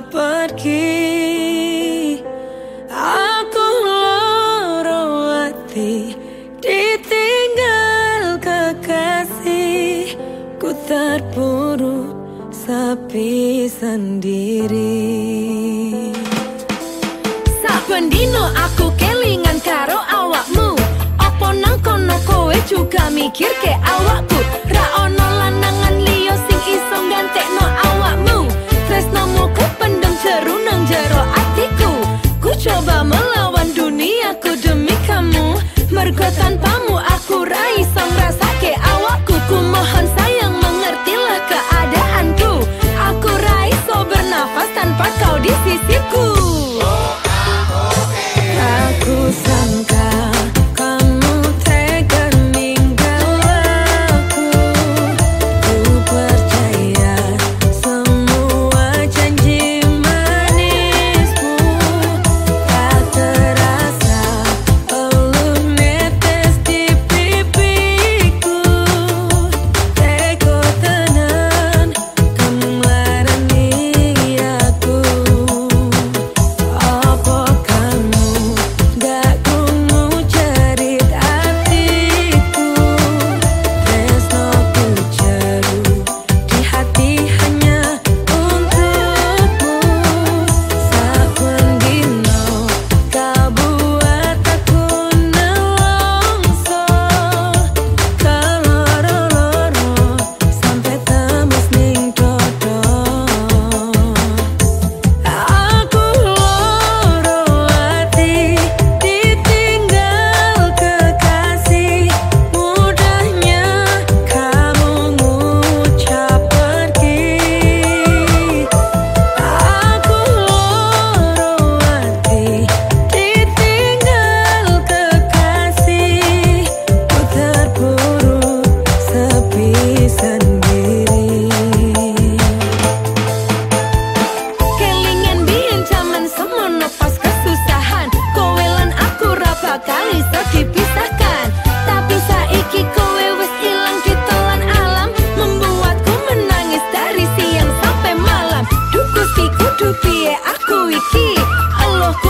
pergi Aku loro hati Ditinggal kekasih. Ku terpuruk sepi sendiri. wiki Allah ku